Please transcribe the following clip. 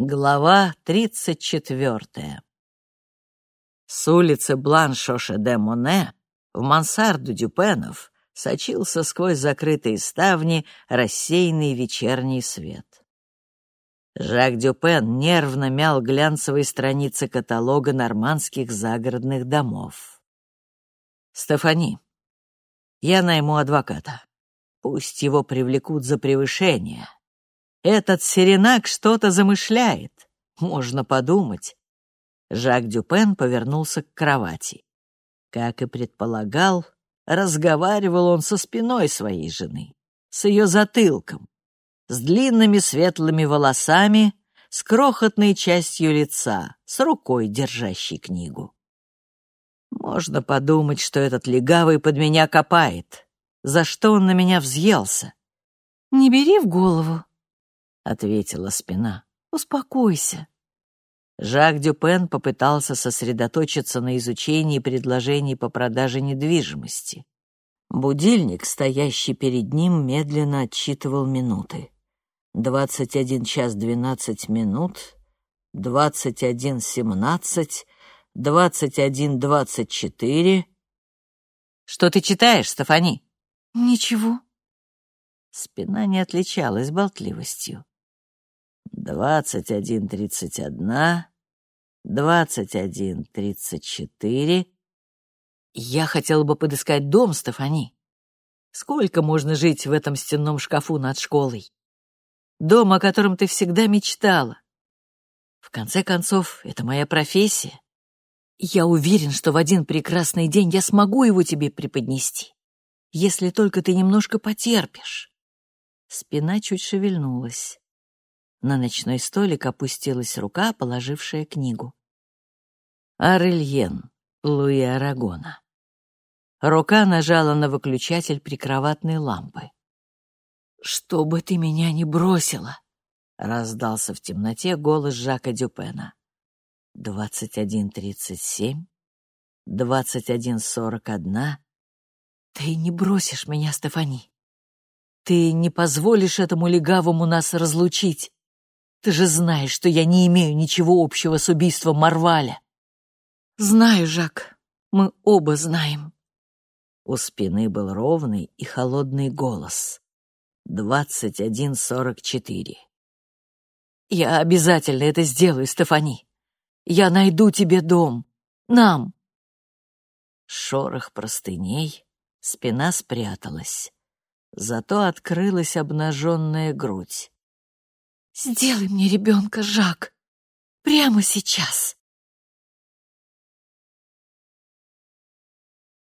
Глава тридцать четвертая. С улицы Бланшоше-де-Моне в мансарду Дюпенов сочился сквозь закрытые ставни рассеянный вечерний свет. Жак Дюпен нервно мял глянцевые страницы каталога нормандских загородных домов. «Стефани, я найму адвоката. Пусть его привлекут за превышение. Этот Серенак что-то замышляет. Можно подумать. Жак Дюпен повернулся к кровати. Как и предполагал, разговаривал он со спиной своей жены, с ее затылком, с длинными светлыми волосами, с крохотной частью лица, с рукой, держащей книгу. Можно подумать, что этот легавый под меня копает. За что он на меня взъелся? «Не бери в голову», — ответила спина. «Успокойся». Жак Дюпен попытался сосредоточиться на изучении предложений по продаже недвижимости. Будильник, стоящий перед ним, медленно отсчитывал минуты. Двадцать один час двенадцать минут, двадцать один семнадцать, двадцать один двадцать четыре. «Что ты читаешь, Стефани?» «Ничего». Спина не отличалась болтливостью. «Двадцать один тридцать одна, двадцать один тридцать четыре». «Я хотела бы подыскать дом, Стефани. Сколько можно жить в этом стенном шкафу над школой? Дом, о котором ты всегда мечтала. В конце концов, это моя профессия. Я уверен, что в один прекрасный день я смогу его тебе преподнести если только ты немножко потерпишь». Спина чуть шевельнулась. На ночной столик опустилась рука, положившая книгу. Арельен, Луи Арагона. Рука нажала на выключатель прикроватной лампы. «Чтобы ты меня не бросила!» — раздался в темноте голос Жака Дюпена. «Двадцать один тридцать семь, двадцать один сорок одна, ты не бросишь меня, Стефани. Ты не позволишь этому легавому нас разлучить. Ты же знаешь, что я не имею ничего общего с убийством Марваля. Знаю, Жак, мы оба знаем. У спины был ровный и холодный голос. Двадцать один сорок четыре. Я обязательно это сделаю, Стефани. Я найду тебе дом. Нам. Шорох простыней, Спина спряталась. Зато открылась обнаженная грудь. «Сделай мне ребенка, Жак! Прямо сейчас!»